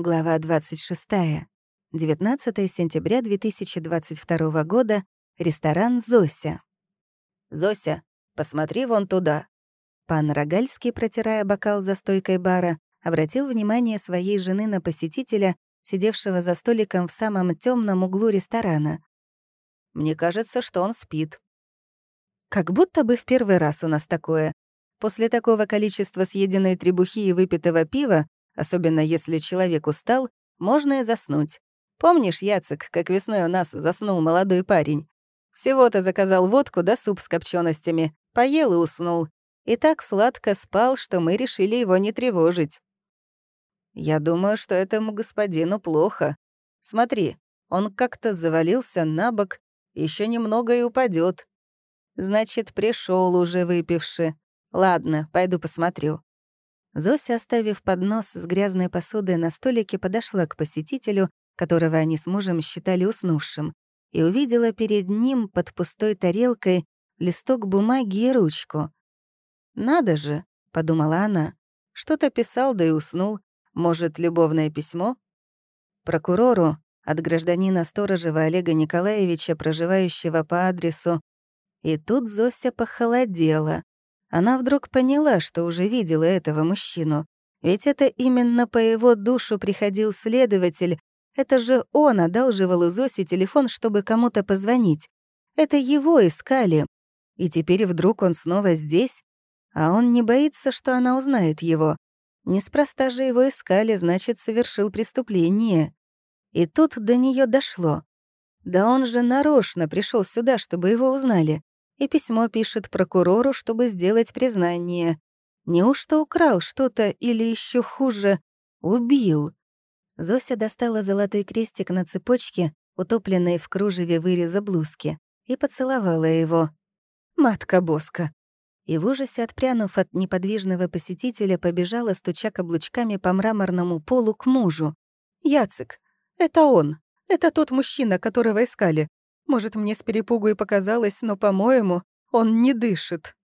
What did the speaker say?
Глава 26. 19 сентября 2022 года. Ресторан «Зося». «Зося, посмотри вон туда». Пан Рогальский, протирая бокал за стойкой бара, обратил внимание своей жены на посетителя, сидевшего за столиком в самом темном углу ресторана. «Мне кажется, что он спит». «Как будто бы в первый раз у нас такое. После такого количества съеденной требухи и выпитого пива Особенно если человек устал, можно и заснуть. Помнишь, Яцек, как весной у нас заснул молодой парень? Всего-то заказал водку да суп с копченостями, поел и уснул. И так сладко спал, что мы решили его не тревожить. Я думаю, что этому господину плохо. Смотри, он как-то завалился на бок, еще немного и упадет. Значит, пришел уже выпивший. Ладно, пойду посмотрю. Зося, оставив поднос с грязной посудой на столике, подошла к посетителю, которого они с мужем считали уснувшим, и увидела перед ним под пустой тарелкой листок бумаги и ручку. «Надо же», — подумала она, — «что-то писал, да и уснул. Может, любовное письмо?» Прокурору от гражданина Сторожева Олега Николаевича, проживающего по адресу. И тут Зося похолодела. Она вдруг поняла, что уже видела этого мужчину. Ведь это именно по его душу приходил следователь. Это же он одалживал у Зоси телефон, чтобы кому-то позвонить. Это его искали. И теперь вдруг он снова здесь? А он не боится, что она узнает его. Неспроста же его искали, значит, совершил преступление. И тут до нее дошло. Да он же нарочно пришел сюда, чтобы его узнали и письмо пишет прокурору, чтобы сделать признание. Неужто украл что-то или еще хуже, убил? Зося достала золотой крестик на цепочке, утопленной в кружеве выреза блузки, и поцеловала его. «Матка Боска!» И в ужасе, отпрянув от неподвижного посетителя, побежала, стуча каблучками по мраморному полу к мужу. «Яцек! Это он! Это тот мужчина, которого искали! Может, мне с перепугу и показалось, но, по-моему, он не дышит.